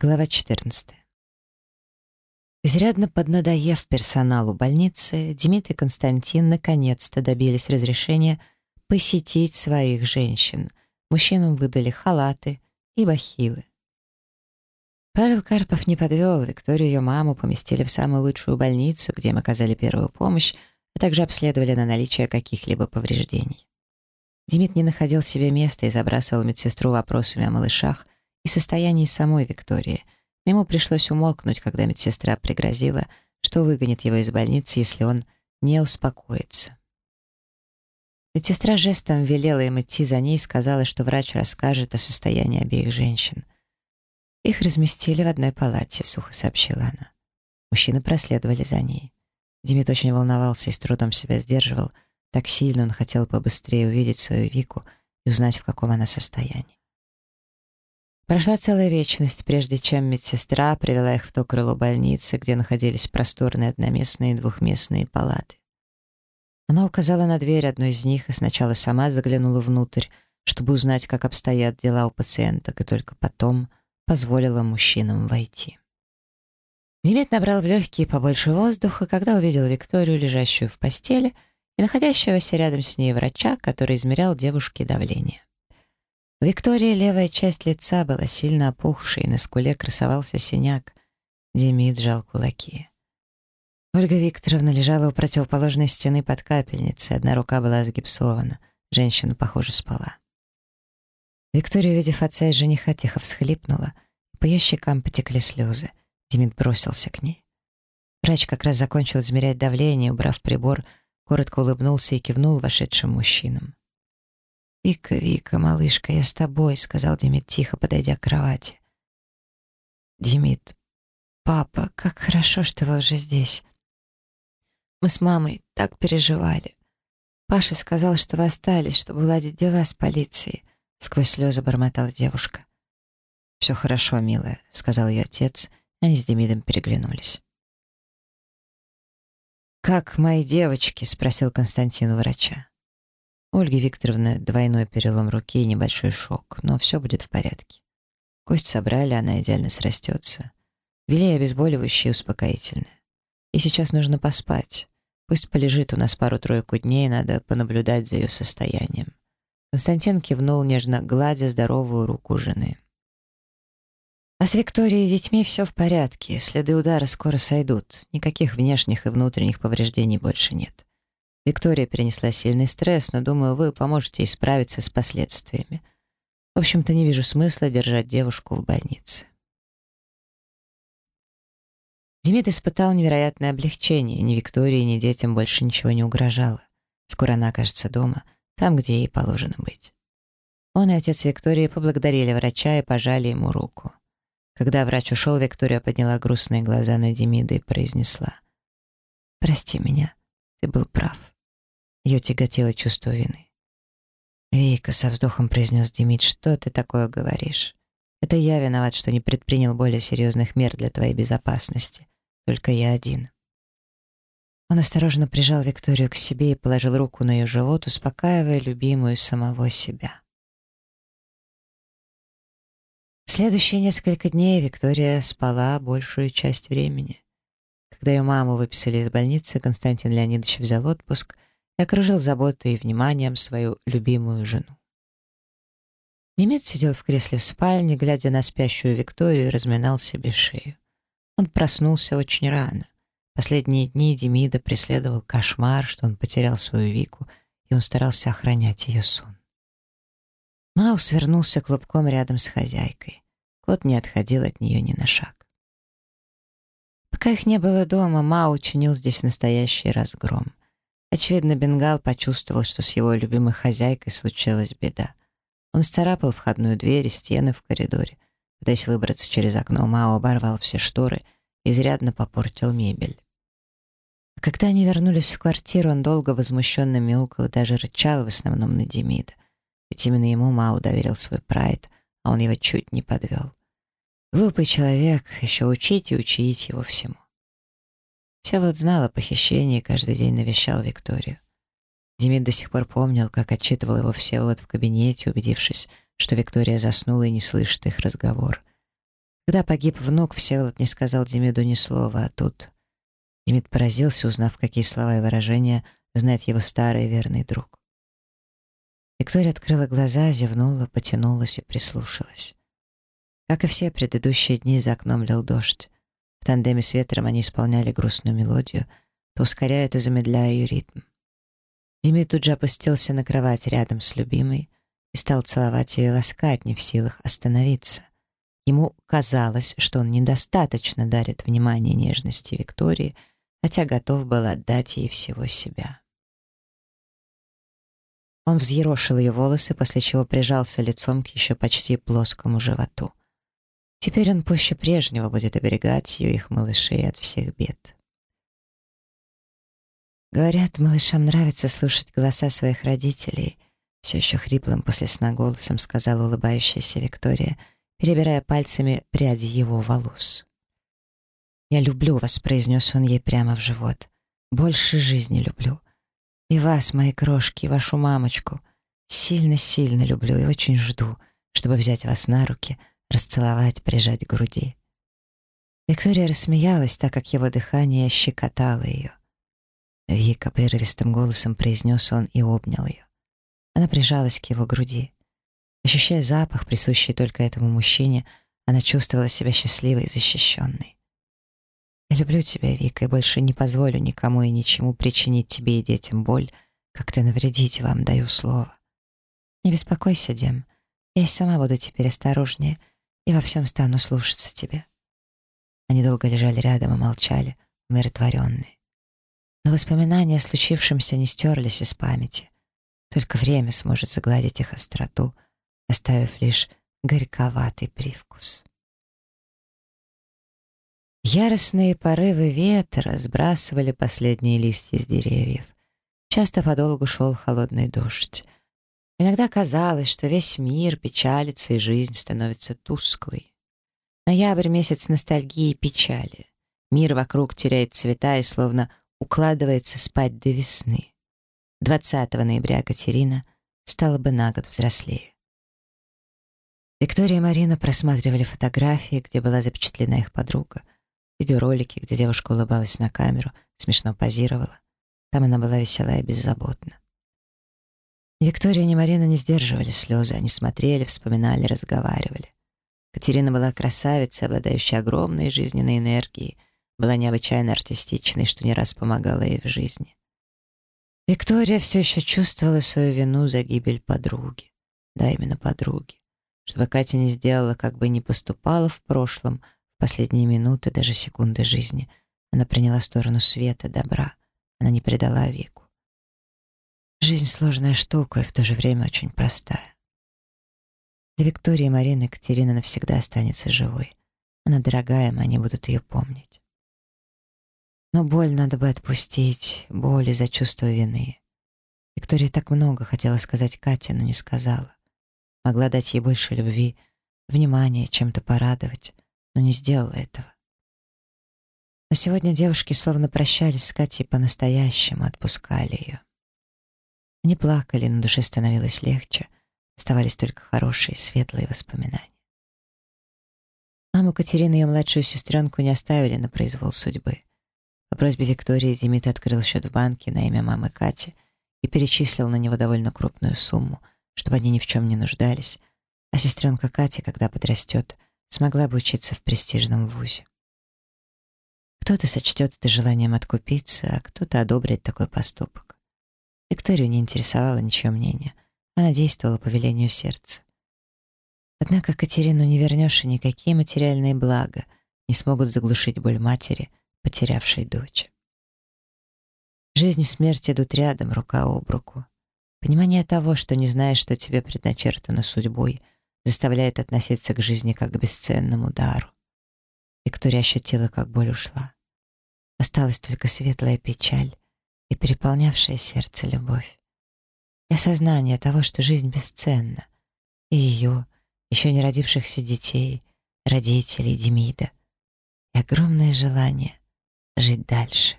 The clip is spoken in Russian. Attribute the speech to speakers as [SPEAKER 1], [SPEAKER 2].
[SPEAKER 1] Глава 14. Изрядно поднадоев персоналу больницы, Дмитрий и Константин наконец-то добились разрешения посетить своих женщин. Мужчинам выдали халаты и бахилы. Павел Карпов не подвел, Викторию и ее маму поместили в самую лучшую больницу, где им оказали первую помощь, а также обследовали на наличие каких-либо повреждений. Демид не находил себе места и забрасывал медсестру вопросами о малышах и состоянии самой Виктории — Ему пришлось умолкнуть, когда медсестра пригрозила, что выгонит его из больницы, если он не успокоится. Медсестра жестом велела им идти за ней и сказала, что врач расскажет о состоянии обеих женщин. «Их разместили в одной палате», — сухо сообщила она. Мужчины проследовали за ней. Демид очень волновался и с трудом себя сдерживал. Так сильно он хотел побыстрее увидеть свою Вику и узнать, в каком она состоянии. Прошла целая вечность, прежде чем медсестра привела их в то крыло больницы, где находились просторные одноместные и двухместные палаты. Она указала на дверь одной из них и сначала сама заглянула внутрь, чтобы узнать, как обстоят дела у пациенток, и только потом позволила мужчинам войти. Демет набрал в легкие побольше воздуха, когда увидел Викторию, лежащую в постели, и находящегося рядом с ней врача, который измерял девушке давление. У Виктории левая часть лица была сильно опухшей, на скуле красовался синяк. Демид сжал кулаки. Ольга Викторовна лежала у противоположной стены под капельницей, одна рука была загипсована. Женщина, похоже, спала. Виктория, увидев отца и жениха, тихо всхлипнула. По ее щекам потекли слезы. Демид бросился к ней. Врач как раз закончил измерять давление, убрав прибор, коротко улыбнулся и кивнул вошедшим мужчинам. «Вика, Вика, малышка, я с тобой», — сказал Демид тихо, подойдя к кровати. «Демид, папа, как хорошо, что вы уже здесь. Мы с мамой так переживали. Паша сказал, что вы остались, чтобы уладить дела с полицией», — сквозь слезы бормотала девушка. «Все хорошо, милая», — сказал ее отец, и они с Демидом переглянулись. «Как мои девочки?» — спросил Константин у врача. Ольги Викторовны двойной перелом руки и небольшой шок, но все будет в порядке. Кость собрали, она идеально срастется. Вели обезболивающее и успокоительное. И сейчас нужно поспать. Пусть полежит у нас пару-тройку дней, надо понаблюдать за ее состоянием. Константин кивнул, нежно гладя здоровую руку жены. А с Викторией и детьми все в порядке, следы удара скоро сойдут, никаких внешних и внутренних повреждений больше нет. Виктория перенесла сильный стресс, но, думаю, вы поможете ей справиться с последствиями. В общем-то, не вижу смысла держать девушку в больнице. Демид испытал невероятное облегчение. Ни Виктории, ни детям больше ничего не угрожало. Скоро она окажется дома, там, где ей положено быть. Он и отец Виктории поблагодарили врача и пожали ему руку. Когда врач ушел, Виктория подняла грустные глаза на Демида и произнесла. «Прости меня, ты был прав». Ее тяготило чувство вины. «Вика», — со вздохом произнес Демид, — «что ты такое говоришь? Это я виноват, что не предпринял более серьезных мер для твоей безопасности. Только я один». Он осторожно прижал Викторию к себе и положил руку на ее живот, успокаивая любимую самого себя. Следующие несколько дней Виктория спала большую часть времени. Когда ее маму выписали из больницы, Константин Леонидович взял отпуск — и окружил заботой и вниманием свою любимую жену. Демид сидел в кресле в спальне, глядя на спящую Викторию и разминал себе шею. Он проснулся очень рано. Последние дни Демида преследовал кошмар, что он потерял свою Вику, и он старался охранять ее сон. Маус вернулся клубком рядом с хозяйкой. Кот не отходил от нее ни на шаг. Пока их не было дома, Мау учинил здесь настоящий разгром. Очевидно, Бенгал почувствовал, что с его любимой хозяйкой случилась беда. Он сцарапал входную дверь и стены в коридоре. Пытаясь выбраться через окно, Мао оборвал все шторы и изрядно попортил мебель. А когда они вернулись в квартиру, он долго возмущенно мяукал и даже рычал в основном на Демида. Ведь именно ему Мао доверил свой прайд, а он его чуть не подвел. Глупый человек, еще учить и учить его всему. Всеволод знал о похищении и каждый день навещал Викторию. Демид до сих пор помнил, как отчитывал его Всеволод в кабинете, убедившись, что Виктория заснула и не слышит их разговор. Когда погиб внук, Всеволод не сказал Демиду ни слова, а тут... Демид поразился, узнав, какие слова и выражения знает его старый верный друг. Виктория открыла глаза, зевнула, потянулась и прислушалась. Как и все предыдущие дни, за окном лил дождь. В тандеме с ветром они исполняли грустную мелодию, то ускоряя, то замедляя ее ритм. Демид тут же опустился на кровать рядом с любимой и стал целовать ее и ласкать, не в силах остановиться. Ему казалось, что он недостаточно дарит внимание нежности Виктории, хотя готов был отдать ей всего себя. Он взъерошил ее волосы, после чего прижался лицом к еще почти плоскому животу. Теперь он пуще прежнего будет оберегать ее и их малышей от всех бед. Говорят, малышам нравится слушать голоса своих родителей. Все еще хриплым после сна голосом сказала улыбающаяся Виктория — перебирая пальцами пряди его волос. «Я люблю вас», — произнес он ей прямо в живот. «Больше жизни люблю. И вас, мои крошки, и вашу мамочку. Сильно-сильно люблю и очень жду, чтобы взять вас на руки, расцеловать, прижать к груди». Виктория рассмеялась, так как его дыхание щекотало ее. Вика прерывистым голосом произнес он и обнял ее. Она прижалась к его груди. Ощущая запах, присущий только этому мужчине, она чувствовала себя счастливой и защищенной. «Я люблю тебя, Вика, и больше не позволю никому и ничему причинить тебе и детям боль, как ты навредить вам, даю слово. Не беспокойся, Дем, я и сама буду теперь осторожнее и во всем стану слушаться тебя». Они долго лежали рядом и молчали, умиротворенные. Но воспоминания о случившемся не стерлись из памяти. Только время сможет загладить их остроту — оставив лишь горьковатый привкус. Яростные порывы ветра сбрасывали последние листья с деревьев. Часто подолгу шел холодный дождь. Иногда казалось, что весь мир печалится и жизнь становится тусклой. Ноябрь — месяц ностальгии и печали. Мир вокруг теряет цвета и словно укладывается спать до весны. 20 ноября Катерина стала бы на год взрослее. Виктория и Марина просматривали фотографии, где была запечатлена их подруга, видеоролики, где девушка улыбалась на камеру, смешно позировала. Там она была весела и беззаботна. Виктория, ни Марина не сдерживали слезы, они смотрели, вспоминали, разговаривали. Катерина была красавицей, обладающей огромной жизненной энергией, была необычайно артистичной, что не раз помогала ей в жизни. Виктория все еще чувствовала свою вину за гибель подруги. Да, именно подруги чтобы Катя не сделала, как бы не поступала в прошлом, в последние минуты, даже секунды жизни. Она приняла сторону света, добра. Она не предала Вику. Жизнь сложная штука и в то же время очень простая. Для Виктории Марины Катерина навсегда останется живой. Она дорогая им, они будут ее помнить. Но боль надо бы отпустить, боль из-за чувства вины. Виктория так много хотела сказать Кате, но не сказала. Могла дать ей больше любви, внимания, чем-то порадовать, но не сделала этого. Но сегодня девушки словно прощались с Катей по-настоящему, отпускали ее. Они плакали, на душе становилось легче, оставались только хорошие, светлые воспоминания. Маму Катерины и ее младшую сестренку не оставили на произвол судьбы. По просьбе Виктории Демид открыл счет в банке на имя мамы Кати и перечислил на него довольно крупную сумму — чтобы они ни в чем не нуждались, а сестренка Катя, когда подрастет, смогла бы учиться в престижном вузе. Кто-то сочтет это желанием откупиться, а кто-то одобрит такой поступок. Викторию не интересовало ничье мнение. Она действовала по велению сердца. Однако Катерину не вернешь, и никакие материальные блага не смогут заглушить боль матери, потерявшей дочь. Жизнь и смерть идут рядом, рука об руку. Понимание того, что не знаешь, что тебе предначертано судьбой, заставляет относиться к жизни как к бесценному дару. Виктория ощутила, как боль ушла. Осталась только светлая печаль и переполнявшая сердце любовь. И осознание того, что жизнь бесценна, и ее, еще не родившихся детей, родителей Демида, и огромное желание жить дальше.